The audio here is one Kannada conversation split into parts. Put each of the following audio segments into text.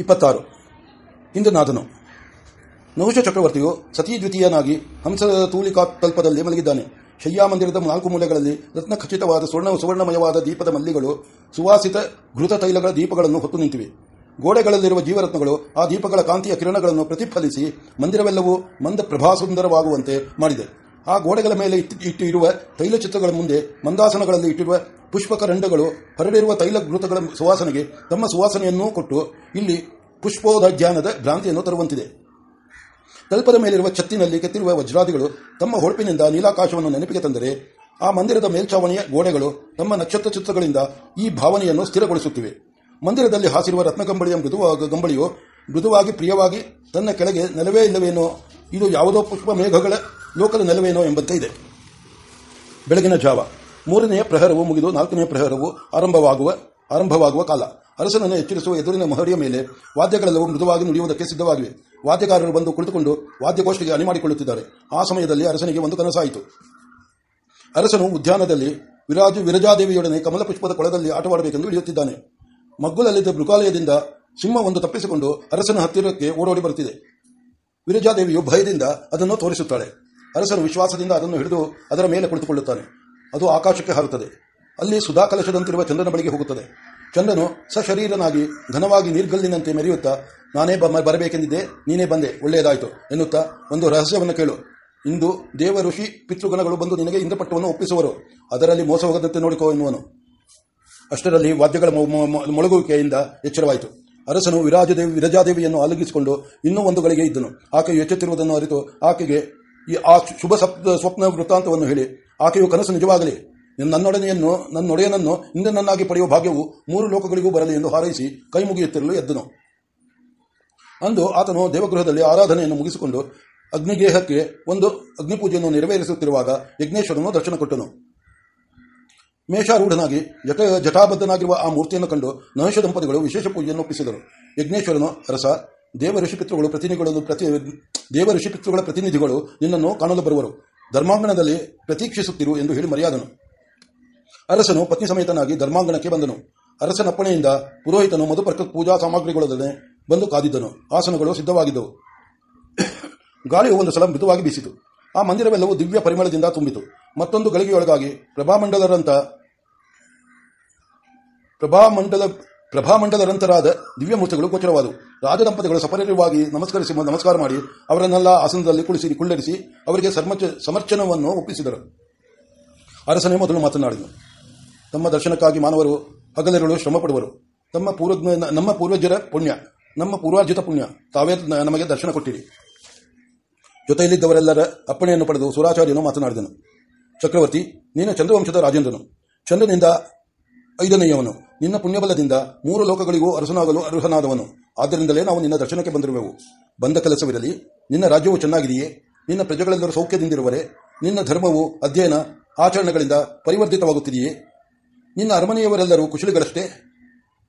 ಇಪ್ಪತ್ತಾರು. ಇಂದ್ರನಾಥನು. ನಹುಷ ಚಕ್ರವರ್ತಿಯು ಸತೀ ದ್ವಿತೀಯನಾಗಿ ಹಂಸ ತೂಲಿಕಾ ತಲ್ಪದಲ್ಲಿ ಮಲಗಿದ್ದಾನೆ. ಶಯ್ಯಾ ಮಂದಿರದ ನಾಲ್ಕು ಮೂಲೆಗಳಲ್ಲಿ ರತ್ನ ಖಚಿತವಾದ ಸ್ವರ್ಣ ಸುವರ್ಣಮಯವಾದ ದೀಪದ ಮಲ್ಲಿಗಳು, ಸುವಾಸಿತ ಘೃತ ತೈಲಗಳ ದೀಪಗಳನ್ನು ಹೊತ್ತು ನಿಂತಿವೆ. ಗೋಡೆಗಳಲ್ಲಿರುವ ಜೀವರತ್ನಗಳು ಆ ದೀಪಗಳ ಕಾಂತಿಯ ಕಿರಣಗಳನ್ನು ಪ್ರತಿಫಲಿಸಿ ಮಂದಿರವೆಲ್ಲವೂ ಮಂದ ಪ್ರಭಾಸುಂದರವಾಗುವಂತೆ ಮಾಡಿದೆ. ಆ ಗೋಡೆಗಳ ಮೇಲೆ ಇಟ್ಟು ಇರುವ ತೈಲಚಿತ್ರಗಳ ಮುಂದೆ ಮಂದಾಸನಗಳಲ್ಲಿ ಇಟ್ಟಿರುವ ಪುಷ್ಪಕರಂಡಗಳು ಹರಡಿರುವ ತೈಲ ಘೃತಗಳ ಸುವಾಸನೆಗೆ ತಮ್ಮ ಸುವಾಸನೆಯನ್ನೂ ಕೊಟ್ಟು ಇಲ್ಲಿ ಪುಷ್ಪೋದಧ್ಯಾನದ ಭ್ರಾಂತಿಯನ್ನು ತರುವಂತಿದೆ. ತಲ್ಪದ ಮೇಲಿರುವ ಛತ್ತಿನಲ್ಲಿ ಕೆತ್ತಿರುವ ವಜ್ರಾದಿಗಳು ತಮ್ಮ ಹೊಳಪಿನಿಂದ ನೀಲಾಕಾಶವನ್ನು ನೆನಪಿಗೆ ತಂದರೆ ಆ ಮಂದಿರದ ಮೇಲ್ಛಾವಣಿಯ ಗೋಡೆಗಳು ತಮ್ಮ ನಕ್ಷತ್ರ ಚಿತ್ರಗಳಿಂದ ಈ ಭಾವನೆಯನ್ನು ಸ್ಥಿರಗೊಳಿಸುತ್ತಿವೆ. ಮಂದಿರದಲ್ಲಿ ಹಾಸಿರುವ ರತ್ನಗಂಬಳಿಯ ಮೃದುವಾಗ ಗಂಬಳಿಯು ಮೃದುವಾಗಿ ಪ್ರಿಯವಾಗಿ ತನ್ನ ಕೆಳಗೆ ನೆಲವೇ ಇಲ್ಲವೇನೋ, ಇದು ಯಾವುದೋ ಪುಷ್ಪ ಮೇಘಗಳ ಲೋಕದ ನೆಲವೇನೋ ಎಂಬಂತೆ ಇದೆ. ಬೆಳಗಿನ ಜಾವ. ಮೂರನೆಯ ಪ್ರಹರವು ಮುಗಿದು ನಾಲ್ಕನೆಯ ಪ್ರಹರವು ಆರಂಭವಾಗುವ ಆರಂಭವಾಗುವ ಕಾಲ. ಅರಸನನ್ನು ಎಚ್ಚರಿಸುವ ಎದುರಿನ ಮಹಡಿಯ ಮೇಲೆ ವಾದ್ಯಗಳೆಲ್ಲವೂ ಮೃದುವಾಗಿ ನುಡಿಯುವುದಕ್ಕೆ ಸಿದ್ಧವಾಗಿವೆ. ವಾದ್ಯಕಾರರು ಬಂದು ಕುಳಿತುಕೊಂಡು ವಾದ್ಯಗೋಷ್ಠಿಗೆ ಅಣಿ ಮಾಡಿಕೊಳ್ಳುತ್ತಿದ್ದಾರೆ ಆ ಸಮಯದಲ್ಲಿ ಅರಸನಿಗೆ ಒಂದು ಕನಸಾಯಿತು. ಅರಸನು ಉದ್ಯಾನದಲ್ಲಿ ವಿರಾಜು, ವಿರಜಾದೇವಿಯೊಡನೆ ಕಮಲ ಪುಷ್ಪದ ಕೊಳದಲ್ಲಿ ಆಟವಾಡಬೇಕೆಂದು ಇಳಿಯುತ್ತಿದ್ದಾನೆ. ಮಗ್ಗುಲಲ್ಲಿದ್ದ ಮೃಗಾಲಯದಿಂದ ಒಂದು ತಪ್ಪಿಸಿಕೊಂಡು ಅರಸನ ಹತ್ತಿರಕ್ಕೆ ಓಡೋಡಿ ಬರುತ್ತಿದೆ. ವಿರಜಾದೇವಿಯು ಭಯದಿಂದ ಅದನ್ನು ತೋರಿಸುತ್ತಾಳೆ. ಅರಸನು ವಿಶ್ವಾಸದಿಂದ ಅದನ್ನು ಹಿಡಿದು ಅದರ ಮೇಲೆ ಕುಳಿತುಕೊಳ್ಳುತ್ತಾನೆ ಅದು ಆಕಾಶಕ್ಕೆ ಹಾರುತ್ತದೆ. ಅಲ್ಲಿ ಸುಧಾಕಲಶದಂತಿರುವ ಚಂದ್ರನ ಬಳಿಗೆ ಹೋಗುತ್ತದೆ. ಚಂದ್ರನು ಸಶರೀರನಾಗಿ, ಘನವಾಗಿ, ನೀರ್ಗಲ್ಲಿನಂತೆ ಮೆರೆಯುತ್ತಾ, ನಾನೇ ಬರಬೇಕೆಂದಿದ್ದೆ, ನೀನೇ ಬಂದೆ, ಒಳ್ಳೆಯದಾಯಿತು ಎನ್ನುತ್ತಾ ಒಂದು ರಹಸ್ಯವನ್ನು ಕೇಳು. ಇಂದು ದೇವ ಋಷಿ ಪಿತೃಗಣಗಳು ಬಂದು ನಿನಗೆ ಇಂದ್ರಪಟ್ಟವನ್ನು ಒಪ್ಪಿಸುವರು. ಅದರಲ್ಲಿ ಮೋಸ ಹೋಗದಂತೆ ನೋಡಿಕೋ ಎನ್ನುವನು. ಅಷ್ಟರಲ್ಲಿ ವಾದ್ಯಗಳ ಮೊಳಗುವಿಕೆಯಿಂದ ಎಚ್ಚರವಾಯಿತು. ಅರಸನು ವಿರಾಜದೇವಿ, ವಿರಜಾದೇವಿಯನ್ನು ಆಲಗಿಸಿಕೊಂಡು ಇನ್ನೂ ಒಂದು ಗಳಿಗೆ ಇದ್ದನು. ಆಕೆಯು ಎಚ್ಚೆತ್ತಿರುವುದನ್ನು ಅರಿತು ಆಕೆಗೆ ಈ ಆ ಶುಭ ಸ್ವಪ್ನ ವೃತ್ತಾಂತವನ್ನು ಹೇಳಿ. ಆಕೆಯು ಕನಸು ನಿಜವಾಗಲಿ. ನನ್ನೊಡನೆಯನ್ನು, ನನ್ನೊಡೆಯನನ್ನು ಇಂದ್ರನನ್ನಾಗಿ ಪಡೆಯುವ ಭಾಗ್ಯವು ಮೂರು ಲೋಕಗಳಿಗೂ ಬರಲಿ ಎಂದು ಹಾರೈಸಿ ಕೈ ಮುಗಿಯುತ್ತಿರಲು ಎದ್ದನು. ಅಂದು ಆತನು ದೇವಗೃಹದಲ್ಲಿ ಆರಾಧನೆಯನ್ನು ಮುಗಿಸಿಕೊಂಡು ಅಗ್ನಿಗೇಹಕ್ಕೆ ಒಂದು ಅಗ್ನಿಪೂಜೆಯನ್ನು ನೆರವೇರಿಸುತ್ತಿರುವಾಗ ಯಜ್ಞೇಶ್ವರನು ದರ್ಶನ ಕೊಟ್ಟನು. ಮೇಷಾರೂಢನಾಗಿ ಜಟ ಜಟಾಬದ್ಧನಾಗಿರುವ ಆ ಮೂರ್ತಿಯನ್ನು ಕಂಡು ನಹುಷ ದಂಪತಿಗಳು ವಿಶೇಷ ಪೂಜೆಯನ್ನು ಒಪ್ಪಿಸಿದರು. ಯಜ್ಞೇಶ್ವರನು, ಅರಸ ದೇವ ಋಷಿಪಿತೃಗಳು ಪ್ರತಿನಿಧಿಗಳು ಪ್ರತಿ, ದೇವ ಋಷಿಪಿತೃಗಳ ಪ್ರತಿನಿಧಿಗಳು ನಿನ್ನನ್ನು ಕಾಣಲು ಬರುವರು. ಧರ್ಮಾಂಗಣದಲ್ಲಿ ಪ್ರತೀಕ್ಷಿಸುತ್ತಿರು ಎಂದು ಹೇಳಿ ಮರ್ಯಾದನು. ಅರಸನು ಪತ್ನಿ ಸಮೇತನಾಗಿ ಧರ್ಮಾಂಗಣಕ್ಕೆ ಬಂದನು. ಅರಸನಪ್ಪಣೆಯಿಂದ ಪುರೋಹಿತನು ಮಧುಪರ್ಕ ಪೂಜಾ ಸಾಮಗ್ರಿಗಳೊಡನೆ ಬಂದು ಕಾದಿದ್ದನು. ಆಸನಗಳು ಸಿದ್ಧವಾಗಿದ್ದವು. ಗಾಳಿಯು ಒಂದು ಸಲ ಮೃದುವಾಗಿ ಬೀಸಿತು. ಆ ಮಂದಿರವೆಲ್ಲವೂ ದಿವ್ಯ ಪರಿಮಳದಿಂದ ತುಂಬಿತು. ಮತ್ತೊಂದು ಗಳಿಗೆಯೊಳಗಾಗಿ ಪ್ರಭಾಮಂಡಲರಂತ ಪ್ರಭಾಮಂಡಲ ಪ್ರಭಾಮಂಡಲರಂತರಾದ ದಿವ್ಯ ದಿವ್ಯಮೂರ್ತಿಗಳು ಗೋಚರವಾದವು. ರಾಜದಂಪತಿಗಳು ಸಪರ್ಯವಾಗಿ ನಮಸ್ಕರಿಸಿ ನಮಸ್ಕಾರ ಮಾಡಿ, ಅವರನ್ನೆಲ್ಲ ಆಸನದಲ್ಲಿ ಕುಳಿಸಿ ಕುಳ್ಳರಿಸಿ ಅವರಿಗೆ ಸಮರ್ಚನವನ್ನು ಒಪ್ಪಿಸಿದರು. ಅರಸನೇ ಮೊದಲು ಮಾತನಾಡಿದರು ತಮ್ಮ ದರ್ಶನಕ್ಕಾಗಿ ಮಾನವರು ಹಗಲೆಗಳು ಶ್ರಮ ಪಡುವರು ತಮ್ಮ ಪೂರ್ವ ನಮ್ಮ ಪೂರ್ವಜರ ಪುಣ್ಯ. ನಮ್ಮ ಪೂರ್ವಾರ್ಜಿತ ಪುಣ್ಯ. ತಾವೇ ನಮಗೆ ದರ್ಶನ ಕೊಟ್ಟಿರಿ. ಜೊತೆಯಲ್ಲಿದ್ದವರೆಲ್ಲರ ಅಪ್ಪಣೆಯನ್ನು ಪಡೆದು ಸುರಾಚಾರ್ಯನು ಮಾತನಾಡಿದನು. ಚಕ್ರವರ್ತಿ, ನೀನು ಚಂದ್ರವಂಶದ ರಾಜೇಂದ್ರನು. ಚಂದ್ರನಿಂದ ಐದನೆಯವನು. ನಿನ್ನ ಪುಣ್ಯಬಲದಿಂದ ಮೂರು ಲೋಕಗಳಿಗೂ ಅರಸನಾಗಲು ಅರ್ಹನಾದವನು. ಆದ್ದರಿಂದಲೇ ನಾವು ನಿನ್ನ ದರ್ಶನಕ್ಕೆ ಬಂದಿರುವೆವು. ಬಂದ ಕೆಲಸವಿರಲಿ. ನಿನ್ನ ರಾಜ್ಯವು ಚೆನ್ನಾಗಿದೆಯೇ? ನಿನ್ನ ಪ್ರಜೆಗಳೆಲ್ಲರೂ ಸೌಖ್ಯದಿಂದಿರುವರೆ? ನಿನ್ನ ಧರ್ಮವು ಅಧ್ಯಯನ, ಆಚರಣೆಗಳಿಂದ ಪರಿವರ್ತಿತವಾಗುತ್ತಿದೆಯೇ? ನಿನ್ನ ಅರಮನೆಯವರೆಲ್ಲರೂ ಕುಶಲಿಗಳಷ್ಟೇ?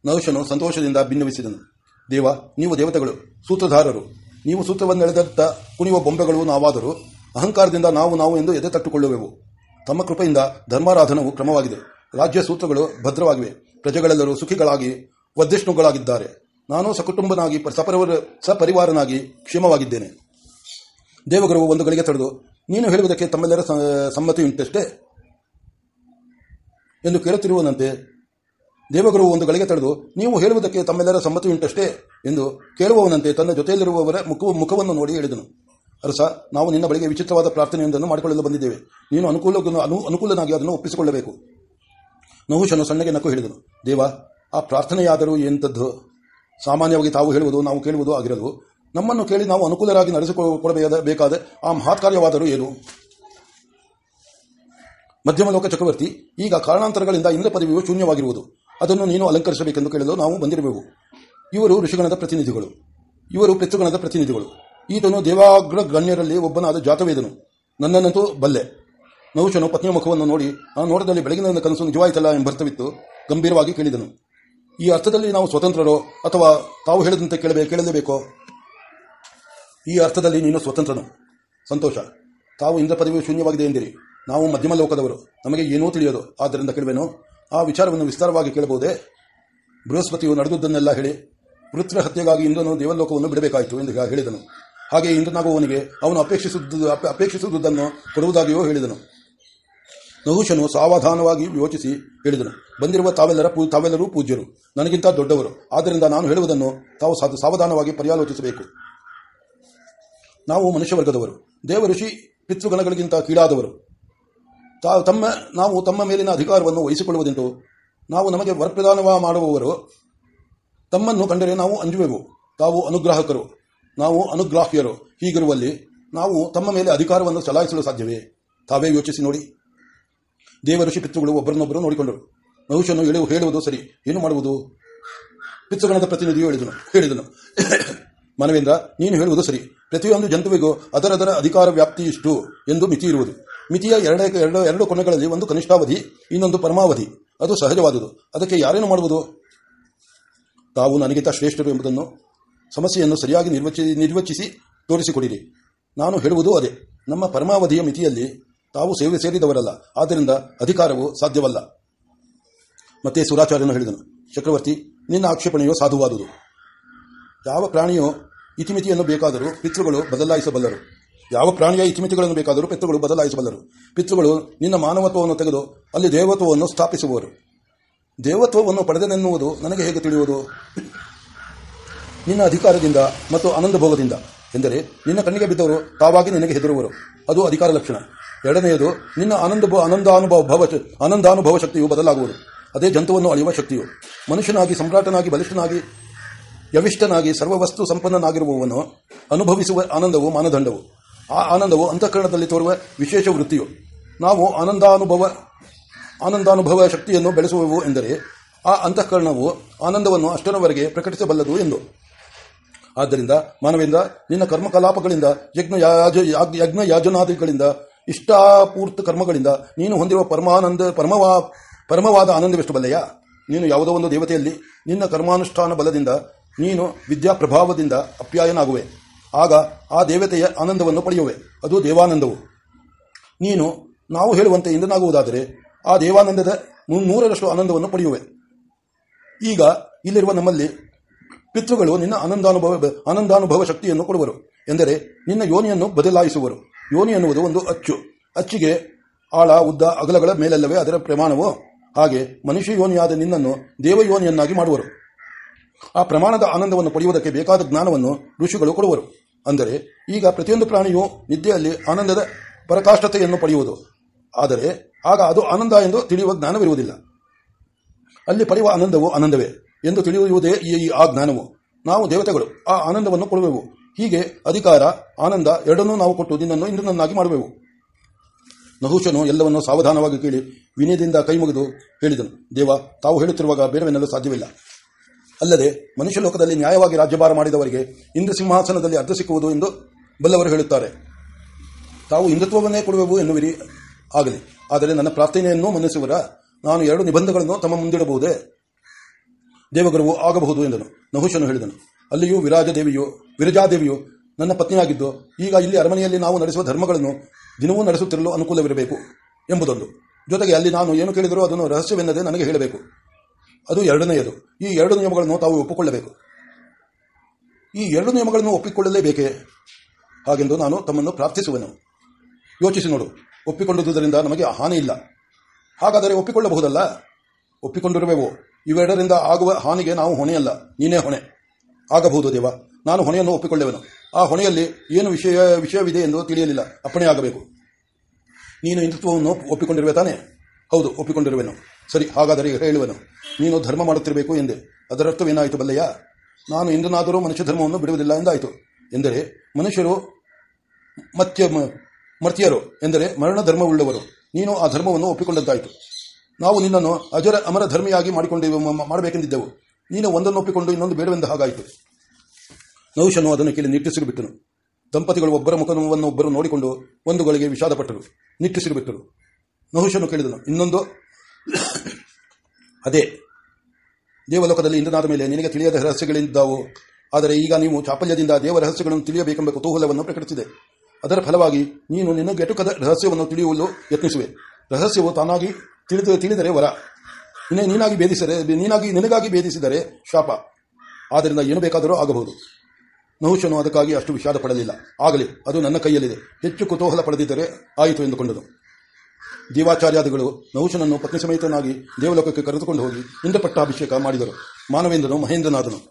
ನಹುಶನು ಸಂತೋಷದಿಂದ ಭಿನ್ನವಿಸಿದನು ದೇವ, ನೀವು ದೇವತೆಗಳು, ಸೂತ್ರಧಾರರು. ನೀವು ಸೂತ್ರವನ್ನೆಳೆದತ್ತ ಕುಣಿಯುವ ಬೊಂಬೆಗಳು ನಾವಾದರೂ, ಅಹಂಕಾರದಿಂದ ನಾವು ನಾವು ಎಂದು ಎದೆ ತಟ್ಟುಕೊಳ್ಳುವೆವು. ತಮ್ಮ ಕೃಪೆಯಿಂದ ಧರ್ಮಾರಾಧನವು ಕ್ರಮವಾಗಿದೆ. ರಾಜ್ಯ ಸೂತ್ರಗಳು ಭದ್ರವಾಗಿವೆ. ಪ್ರಜೆಗಳೆಲ್ಲರೂ ಸುಖಿಗಳಾಗಿ, ವದ್ದಿಷ್ಣುಗಳಾಗಿದ್ದಾರೆ. ನಾನು ಸಕುಟುಂಬನಾಗಿ ಸಪರಿವಾರನಾಗಿ ಕ್ಷೇಮವಾಗಿದ್ದೇನೆ. ದೇವಗುರು ಒಂದು ಗಳಿಗೆ ತಡೆದು, ನೀನು ಹೇಳುವುದಕ್ಕೆ ತಮ್ಮೆಲ್ಲರ ಸಮ್ಮತಿಯುಂಟಷ್ಟೇ ಎಂದು ಕೇಳುತ್ತಿರುವನಂತೆ ದೇವಗುರು ಒಂದು ಗಳಿಗೆ ತಡೆದು, ನೀವು ಹೇಳುವುದಕ್ಕೆ ತಮ್ಮೆಲ್ಲರ ಸಮ್ಮತಿಯುಂಟಷ್ಟೇ ಎಂದು ಕೇಳುವವನಂತೆ ತನ್ನ ಜೊತೆಯಲ್ಲಿರುವವರ ಮುಖ, ಮುಖವನ್ನು ನೋಡಿ ಹೇಳಿದನು. ಅರಸ, ನಾವು ನಿನ್ನ ಬಳಿಗೆ ವಿಚಿತ್ರವಾದ ಪ್ರಾರ್ಥನೆಯೊಂದನ್ನು ಮಾಡಿಕೊಳ್ಳಲು ಬಂದಿದ್ದೇವೆ. ನೀನು ಅನುಕೂಲ ಅನುಕೂಲನಾಗಿ ಅದನ್ನು ಒಪ್ಪಿಸಿಕೊಳ್ಳಬೇಕು. ನಹುಶನು ಸಣ್ಣಗೆ ನಕ್ಕು ಹೇಳಿದನು. ದೇವ, ಆ ಪ್ರಾರ್ಥನೆಯಾದರೂ ಎಂಥದ್ದು? ಸಾಮಾನ್ಯವಾಗಿ ತಾವು ಹೇಳುವುದು, ನಾವು ಕೇಳುವುದು ಆಗಿರಲು ನಮ್ಮನ್ನು ಕೇಳಿ ನಾವು ಅನುಕೂಲರಾಗಿ ನಡೆಸಿಕೊಡಬೇಕಾದ ಆ ಮಹಾತ್ಕಾರ್ಯವಾದರೂ ಏನು? ಮಧ್ಯಮ ಲೋಕ ಚಕ್ರವರ್ತಿ, ಈಗ ಕಾರಣಾಂತರಗಳಿಂದ ಇಂದ್ರ ಪದವಿಯು ಶೂನ್ಯವಾಗಿರುವುದು. ಅದನ್ನು ನೀನು ಅಲಂಕರಿಸಬೇಕೆಂದು ಕೇಳಲು ನಾವು ಬಂದಿರಬೇಕು ಇವರು ಋಷಿಗಣದ ಪ್ರತಿನಿಧಿಗಳು. ಇವರು ಪಿತೃಗಣದ ಪ್ರತಿನಿಧಿಗಳು. ಈತನು ದೇವಾಗ್ರ ಗಣ್ಯರಲ್ಲಿ ಒಬ್ಬನಾದ ಜಾತವೇದನು. ನನ್ನನ್ನಂತೂ ಬಲ್ಲೆ. ನಹುಶನು ಪತ್ನಿಯ ಮುಖವನ್ನು ನೋಡಿ, ಆ ನೋಟದಲ್ಲಿ ಬೆಳಗಿನ ಕನಸು ನಿಜವಾಯಿತಲ್ಲ ಎಂಬರ್ಥವಿತ್ತು ಗಂಭೀರವಾಗಿ ಕೇಳಿದನು. ಈ ಅರ್ಥದಲ್ಲಿ ನಾವು ಸ್ವತಂತ್ರರೋ ಅಥವಾ ತಾವು ಹೇಳಿದಂತೆ ಕೇಳಬೇಕು ಕೇಳಲೇಬೇಕೋ? ಈ ಅರ್ಥದಲ್ಲಿ ನೀನು ಸ್ವತಂತ್ರನು. ಸಂತೋಷ. ತಾವು ಇಂದ್ರ ಪದವಿ ಶೂನ್ಯವಾಗಿದೆ ಎಂದಿರಿ. ನಾವು ಮಧ್ಯಮ ಲೋಕದವರು. ನಮಗೆ ಏನೂ ತಿಳಿಯೋದು. ಆದ್ದರಿಂದ ಕೇಳುವೆನು, ಆ ವಿಚಾರವನ್ನು ವಿಸ್ತಾರವಾಗಿ ಕೇಳಬಹುದೇ? ಬೃಹಸ್ಪತಿಯು ನಡೆದುದನ್ನೆಲ್ಲ ಹೇಳಿ, ವೃತ್ರ ಹತ್ಯೆಗಾಗಿ ಇಂದ್ರನು ದೇವಲೋಕವನ್ನು ಬಿಡಬೇಕಾಯಿತು ಎಂದು ಹೇಳಿದನು. ಹಾಗೆ ಇಂದ್ರನಾಗುವವನಿಗೆ ಅವನು ಅಪೇಕ್ಷಿಸುವುದು ಅಪೇ- ಅಪೇಕ್ಷಿಸುವುದನ್ನು ಕೊಡುವುದಾಗಿಯೂ ಹೇಳಿದನು. ನಹುಶನು ಸಾವಧಾನವಾಗಿ ಯೋಚಿಸಿ ಹೇಳಿದನು. ಬಂದಿರುವ ತಾವೆಲ್ಲರ ತಾವೆಲ್ಲರೂ ಪೂಜ್ಯರು. ನನಗಿಂತ ದೊಡ್ಡವರು. ಆದ್ದರಿಂದ ನಾನು ಹೇಳುವುದನ್ನು ತಾವು ಸಾವಧಾನವಾಗಿ ಪರ್ಯಾಲೋಚಿಸಬೇಕು. ನಾವು ಮನುಷ್ಯವರ್ಗದವರು. ದೇವ ಋಷಿ ಪಿತೃಗಣಗಳಿಗಿಂತ ಕೀಳಾದವರು. ತಮ್ಮ, ನಾವು ತಮ್ಮ ಮೇಲಿನ ಅಧಿಕಾರವನ್ನು ವಹಿಸಿಕೊಳ್ಳುವುದೆಂದು ನಾವು ನಮಗೆ ವರಪ್ರದಾನ ಮಾಡುವವರು, ತಮ್ಮನ್ನು ಕಂಡರೆ ನಾವು ಅಂಜುವೆವು. ತಾವು ಅನುಗ್ರಾಹಕರು. ನಾವು ಅನುಗ್ರಾಹ್ಯರು. ಹೀಗಿರುವಲ್ಲಿ ನಾವು ತಮ್ಮ ಮೇಲೆ ಅಧಿಕಾರವನ್ನು ಚಲಾಯಿಸಲು ಸಾಧ್ಯವೇ? ತಾವೇ ಯೋಚಿಸಿ ನೋಡಿ. ದೇವ ಋಷಿ ಪಿತೃಗಳು ಒಬ್ಬರನ್ನೊಬ್ಬರು ನೋಡಿಕೊಂಡರು. ಮನುಷ್ಯನು ಹೇಳುವ ಹೇಳುವುದು ಸರಿ. ಏನು ಮಾಡುವುದು? ಪಿತೃಗಣದ ಪ್ರತಿನಿಧಿಯು ಹೇಳಿದನು ಹೇಳಿದನು. ಮನವೇಂದ್ರ, ನೀನು ಹೇಳುವುದು ಸರಿ. ಪ್ರತಿಯೊಂದು ಜಂತುವಿಗೂ ಅದರದರ ಅಧಿಕಾರ ವ್ಯಾಪ್ತಿ ಇಷ್ಟು ಎಂದು ಮಿತಿ ಇರುವುದು. ಮಿತಿಯ ಎರಡೇ ಎರಡು ಎರಡು ಕೊನೆಗಳಲ್ಲಿ ಒಂದು ಕನಿಷ್ಠಾವಧಿ, ಇನ್ನೊಂದು ಪರಮಾವಧಿ. ಅದು ಸಹಜವಾದುದು. ಅದಕ್ಕೆ ಯಾರೇನು ಮಾಡುವುದು? ತಾವು ನನಗಿಂತ ಶ್ರೇಷ್ಠರು ಎಂಬುದನ್ನು ಸಮಸ್ಯೆಯನ್ನು ಸರಿಯಾಗಿ ನಿರ್ವಚಿ ನಿರ್ವಚಿಸಿ ತೋರಿಸಿಕೊಡಿರಿ. ನಾನು ಹೇಳುವುದು ಅದೇ. ನಮ್ಮ ಪರಮಾವಧಿಯ ಮಿತಿಯಲ್ಲಿ ತಾವು ಸೇವೆ ಸೇರಿದವರಲ್ಲ. ಆದ್ದರಿಂದ ಅಧಿಕಾರವು ಸಾಧ್ಯವಲ್ಲ. ಮತ್ತೆ ಸುರಾಚಾರ್ಯನು ಹೇಳಿದನು, ಚಕ್ರವರ್ತಿ, ನಿನ್ನ ಆಕ್ಷೇಪಣೆಯು ಸಾಧುವಾದುದು. ಯಾವ ಪ್ರಾಣಿಯು ಇತಿಮಿತಿಯನ್ನು ಬೇಕಾದರೂ ಪಿತೃಗಳು ಬದಲಾಯಿಸಬಲ್ಲರು. ಯಾವ ಪ್ರಾಣಿಯ ಇತಿಮಿತಿಗಳನ್ನು ಬೇಕಾದರೂ ಪಿತೃಗಳು ಬದಲಾಯಿಸಬಲ್ಲರು. ಪಿತೃಗಳು ನಿನ್ನ ಮಾನವತ್ವವನ್ನು ತೆಗೆದು ಅಲ್ಲಿ ದೇವತ್ವವನ್ನು ಸ್ಥಾಪಿಸುವರು. ದೇವತ್ವವನ್ನು ಪಡೆದನೆನ್ನುವುದು ನನಗೆ ಹೇಗೆ ತಿಳಿಯುವುದು? ನಿನ್ನ ಅಧಿಕಾರದಿಂದ ಮತ್ತು ಆನಂದ ಭೋಗದಿಂದ ಎಂದರೆ ನಿನ್ನ ಕಣ್ಣಿಗೆ ಬಿದ್ದವರು ತಾವಾಗಿ ನಿನಗೆ ಹೆದರುವರು. ಅದು ಅಧಿಕಾರ ಲಕ್ಷಣ. ಎರಡನೆಯದು, ನಿನ್ನ ಆನಂದ ಆನಂದಾನುಭವ ಭವ ಆನಂದಾನುಭವ ಶಕ್ತಿಯು ಬದಲಾಗುವುದು. ಅದೇ ಜಂತುವನ್ನು ಅಳೆಯುವ ಶಕ್ತಿಯು. ಮನುಷ್ಯನಾಗಿ, ಸಮ್ರಾಟನಾಗಿ, ಬಲಿಷ್ಠನಾಗಿ, ಯವಿಷ್ಠನಾಗಿ, ಸರ್ವವಸ್ತು ಸಂಪನ್ನನಾಗಿರುವವನು ಅನುಭವಿಸುವ ಆನಂದವು ಮಾನದಂಡವು. ಆ ಆನಂದವು ಅಂತಃಕರಣದಲ್ಲಿ ತೋರುವ ವಿಶೇಷ ವೃತ್ತಿಯು. ನಾವು ಆನಂದಾನುಭವ ಆನಂದಾನುಭವ ಶಕ್ತಿಯನ್ನು ಬೆಳೆಸುವವು ಎಂದರೆ, ಆ ಅಂತಃಕರಣವು ಆನಂದವನ್ನು ಅಷ್ಟರವರೆಗೆ ಪ್ರಕಟಿಸಬಲ್ಲದು ಎಂದು. ಆದ್ದರಿಂದ ಮಾನವೇಂದ್ರ, ನಿನ್ನ ಕರ್ಮಕಲಾಪಗಳಿಂದ ಯಜ್ಞ ಯಾಜ ಯಜ್ಞ ಯಾಜನಾದಿಗಳಿಂದ ಇಷ್ಟಾಪೂರ್ತ ಕರ್ಮಗಳಿಂದ ನೀನು ಹೊಂದಿರುವ ಪರಮಾನಂದ, ಪರಮವಾ, ಪರಮವಾದ ಆನಂದವೆಷ್ಟು ಬಲ್ಲೆಯ? ನೀನು ಯಾವುದೋ ಒಂದು ದೇವತೆಯಲ್ಲಿ ನಿನ್ನ ಕರ್ಮಾನುಷ್ಠಾನ ಬಲದಿಂದ ನೀನು ವಿದ್ಯಾ ಪ್ರಭಾವದಿಂದ ಅಪ್ಯಾಯನಾಗುವೆ. ಆಗ ಆ ದೇವತೆಯ ಆನಂದವನ್ನು ಪಡೆಯುವೆ. ಅದು ದೇವಾನಂದವು. ನೀನು ನಾವು ಹೇಳುವಂತೆ ಇಂದನಾಗುವುದಾದರೆ ಆ ದೇವಾನಂದದ ನೂರರಷ್ಟು ಆನಂದವನ್ನು ಪಡೆಯುವೆ. ಈಗ ಇಲ್ಲಿರುವ ನಮ್ಮಲ್ಲಿ ಪಿತೃಗಳು ನಿನ್ನ ಆನಂದಾನುಭವ ಆನಂದಾನುಭವ ಶಕ್ತಿಯನ್ನು ಕೊಡುವರು. ಎಂದರೆ ನಿನ್ನ ಯೋನಿಯನ್ನು ಬದಲಾಯಿಸುವರು. ಯೋನಿ ಎನ್ನುವುದು ಒಂದು ಅಚ್ಚು. ಅಚ್ಚಿಗೆ ಆಳ, ಉದ್ದ, ಅಗಲಗಳ ಮೇಲಲ್ಲವೇ ಅದರ ಪ್ರಮಾಣವು? ಹಾಗೆ ಮನುಷ್ಯ ಯೋನಿಯಾದ ನಿನ್ನನ್ನು ದೇವಯೋನಿಯನ್ನಾಗಿ ಮಾಡುವರು. ಆ ಪ್ರಮಾಣದ ಆನಂದವನ್ನು ಪಡೆಯುವುದಕ್ಕೆ ಬೇಕಾದ ಜ್ಞಾನವನ್ನು ಋಷಿಗಳು ಕೊಡುವರು. ಅಂದರೆ, ಈಗ ಪ್ರತಿಯೊಂದು ಪ್ರಾಣಿಯು ನಿದ್ದೆಯಲ್ಲಿ ಆನಂದದ ಪರಕಾಷ್ಠತೆಯನ್ನು ಪಡೆಯುವುದು. ಆದರೆ, ಆಗ ಅದು ಆನಂದ ಎಂದು ತಿಳಿಯುವ ಜ್ಞಾನವಿರುವುದಿಲ್ಲ. ಅಲ್ಲಿ ಪಡೆಯುವ ಆನಂದವು ಆನಂದವೇ. ಎಂದು ತಿಳಿಯುವುದೇ ಈ ಈ ಆ ಜ್ಞಾನವು. ನಾವು ದೇವತೆಗಳು ಆ ಆನಂದವನ್ನು ಕೊಡುವೆವು. ಹೀಗೆ ಅಧಿಕಾರ, ಆನಂದ ಎರಡನ್ನೂ ನಾವು ಕೊಟ್ಟು ನಿನ್ನನ್ನು ಇಂದ್ರನನ್ನಾಗಿ ಮಾಡುವೆವು. ನಹುಶನು ಎಲ್ಲವನ್ನೂ ಸಾವಧಾನವಾಗಿ ಕೇಳಿ ವಿನಯದಿಂದ ಕೈಮುಗಿದು ಹೇಳಿದನು. ದೇವ, ತಾವು ಹೇಳುತ್ತಿರುವಾಗ ಬೇಡವೆನ್ನಲು ಸಾಧ್ಯವಿಲ್ಲ. ಅಲ್ಲದೆ ಮನುಷ್ಯ ಲೋಕದಲ್ಲಿ ನ್ಯಾಯವಾಗಿ ರಾಜ್ಯಭಾರ ಮಾಡಿದವರಿಗೆ ಇಂದ್ರ ಸಿಂಹಾಸನದಲ್ಲಿ ಅರ್ಧ ಸಿಕ್ಕುವುದು ಎಂದು ಬಲ್ಲವರು ಹೇಳುತ್ತಾರೆ. ತಾವು ಹಿಂದುತ್ವವನ್ನೇ ಕೊಡುವೆವು ಎನ್ನುವಿರಿ, ಆಗಲಿ. ಆದರೆ ನನ್ನ ಪ್ರಾರ್ಥನೆಯನ್ನು ಮನ್ನಿಸುವರ? ನಾನು ಎರಡು ನಿಬಂಧಗಳನ್ನು ತಮ್ಮ ಮುಂದಿಡಬಹುದೇ? ದೇವಗುರುವು ಆಗಬಹುದು ಎಂದನು. ನಹುಶನು ಹೇಳಿದನು. ಅಲ್ಲಿಯೂ ವಿರಾಜದೇವಿಯು, ವಿರಜಾದೇವಿಯು ನನ್ನ ಪತ್ನಿಯಾಗಿದ್ದು, ಈಗ ಇಲ್ಲಿ ಅರಮನೆಯಲ್ಲಿ ನಾವು ನಡೆಸುವ ಧರ್ಮಗಳನ್ನು ದಿನವೂ ನಡೆಸುತ್ತಿರಲು ಅನುಕೂಲವಿರಬೇಕು ಎಂಬುದೊಂದು. ಜೊತೆಗೆ ಅಲ್ಲಿ ನಾನು ಏನು ಕೇಳಿದರೂ ಅದನ್ನು ರಹಸ್ಯವೆನ್ನದೆ ನನಗೆ ಹೇಳಬೇಕು. ಅದು ಎರಡನೆಯದು. ಈ ಎರಡು ನಿಯಮಗಳನ್ನು ತಾವು ಒಪ್ಪಿಕೊಳ್ಳಬೇಕು. ಈ ಎರಡು ನಿಯಮಗಳನ್ನು ಒಪ್ಪಿಕೊಳ್ಳಲೇಬೇಕೇ? ಹಾಗೆಂದು ನಾನು ತಮ್ಮನ್ನು ಪ್ರಾರ್ಥಿಸುವೆನು. ಯೋಚಿಸಿ ನೋಡು. ಒಪ್ಪಿಕೊಂಡುದರಿಂದ ನಮಗೆ ಹಾನಿ ಇಲ್ಲ. ಹಾಗಾದರೆ ಒಪ್ಪಿಕೊಳ್ಳಬಹುದಲ್ಲ? ಒಪ್ಪಿಕೊಂಡಿರುವೆವು? ಇವೆರಡರಿಂದ ಆಗುವ ಹಾನಿಗೆ ನಾವು ಹೊಣೆಯಲ್ಲ. ನೀನೇ ಹೊಣೆ. ಆಗಬಹುದು ದೇವ. ನಾನು ಹೊಣೆಯನ್ನು ಒಪ್ಪಿಕೊಳ್ಳುವೆನು. ಆ ಹೊಣೆಯಲ್ಲಿ ಏನು ವಿಷಯ, ವಿಷಯವಿದೆ ಎಂದು ತಿಳಿಯಲಿಲ್ಲ. ಅಪ್ಪಣೆಯಾಗಬೇಕು ನೀನು ಹಿಂದುತ್ವವನ್ನು ಒಪ್ಪಿಕೊಂಡಿರುವೆ ತಾನೆ? ಹೌದು, ಒಪ್ಪಿಕೊಂಡಿರುವೆನು. ಸರಿ, ಹಾಗಾದರೆ ಹೇಳುವೆನು. ನೀನು ಧರ್ಮ ಮಾಡುತ್ತಿರಬೇಕು ಎಂದೆ. ಅದರರ್ಥವೇನಾಯಿತು ಬಲ್ಲಯ್ಯ ನಾನು ಇಂದನಾದರೂ ಮನುಷ್ಯ ಧರ್ಮವನ್ನು ಬಿಡುವುದಿಲ್ಲ ಎಂದಾಯಿತು. ಎಂದರೆ, ಮನುಷ್ಯರು ಮತ್ಯ ಮರ್ತಿಯರು. ಎಂದರೆ, ಮರಣ ಧರ್ಮವುಳ್ಳವರು. ನೀನು ಆ ಧರ್ಮವನ್ನು ಒಪ್ಪಿಕೊಂಡಂತಾಯಿತು ನಾವು ನಿನ್ನನ್ನು ಅಜರ ಅಮರ ಧರ್ಮಿಯಾಗಿ ಮಾಡಿಕೊಂಡು ಮಾಡಬೇಕೆಂದಿದ್ದೆವು. ನೀನು ಒಂದನ್ನು ಒಪ್ಪಿಕೊಂಡು ಇನ್ನೊಂದು ಬೇಡವೆಂದ ಹಾಗಾಯಿತು. ನಹುಶನು ಅದನ್ನು ಕೇಳಿ ನಿಟ್ಟಿಸಿರು ಬಿಟ್ಟನು ದಂಪತಿಗಳು ಒಬ್ಬರ ಮುಖವನ್ನು ಒಬ್ಬರು ನೋಡಿಕೊಂಡು ಒಂದು ಗಳಿಗೆ ವಿಷಾದಪಟ್ಟರು. ನಿಟ್ಟಿಸಿರು ಬಿಟ್ಟರು ನಹುಶನು ಕೇಳಿದನು, ಇನ್ನೊಂದು? ಅದೇ. ದೇವಲೋಕದಲ್ಲಿ ಇಂದನಾದ ಮೇಲೆ ನಿನಗೆ ತಿಳಿಯದ ರಹಸ್ಯಗಳಿದ್ದಾವು. ಆದರೆ ಈಗ ನೀವು ಚಾಪಲ್ಯದಿಂದ ದೇವ ರಹಸ್ಯಗಳನ್ನು ತಿಳಿಯಬೇಕೆಂಬ ಕುತೂಹಲವನ್ನು ಪ್ರಕಟಿಸಿದೆ. ಅದರ ಫಲವಾಗಿ ನೀನು ನಿನ್ನ ಗೆಟುಕದ ರಹಸ್ಯವನ್ನು ತಿಳಿಯಲು ಯತ್ನಿಸುವೆ. ರಹಸ್ಯವು ತಾನಾಗಿ ತಿಳಿದು ತಿಳಿದರೆ ವರ. ನೀನಾಗಿ ಭೇದಿಸಿದರೆ, ನೀನಾಗಿ ನಿನಗಾಗಿ ಭೇದಿಸಿದರೆ ಶಾಪ. ಆದ್ದರಿಂದ ಏನು ಬೇಕಾದರೂ ಆಗಬಹುದು. ನಹುಶನು ಅದಕ್ಕಾಗಿ ಅಷ್ಟು ವಿಷಾದ ಪಡಲಿಲ್ಲ. ಆಗಲಿ, ಅದು ನನ್ನ ಕೈಯಲ್ಲಿದೆ. ಹೆಚ್ಚು ಕುತೂಹಲ ಪಡೆದಿದ್ದರೆ ಆಯಿತು ಎಂದುಕೊಂಡನು ದೇವಾಚಾರ್ಯಾದಿಗಳು ನಹುಶನನ್ನು ಪತ್ನಿ ಸಮೇತನಾಗಿ ದೇವಲೋಕಕ್ಕೆ ಕರೆದುಕೊಂಡು ಹೋಗಿ ಇಂದ್ರಪಟ್ಟಾಭಿಷೇಕ ಮಾಡಿದರು. ಮಾನವೇಂದ್ರನು ಮಹೇಂದ್ರನಾದನು.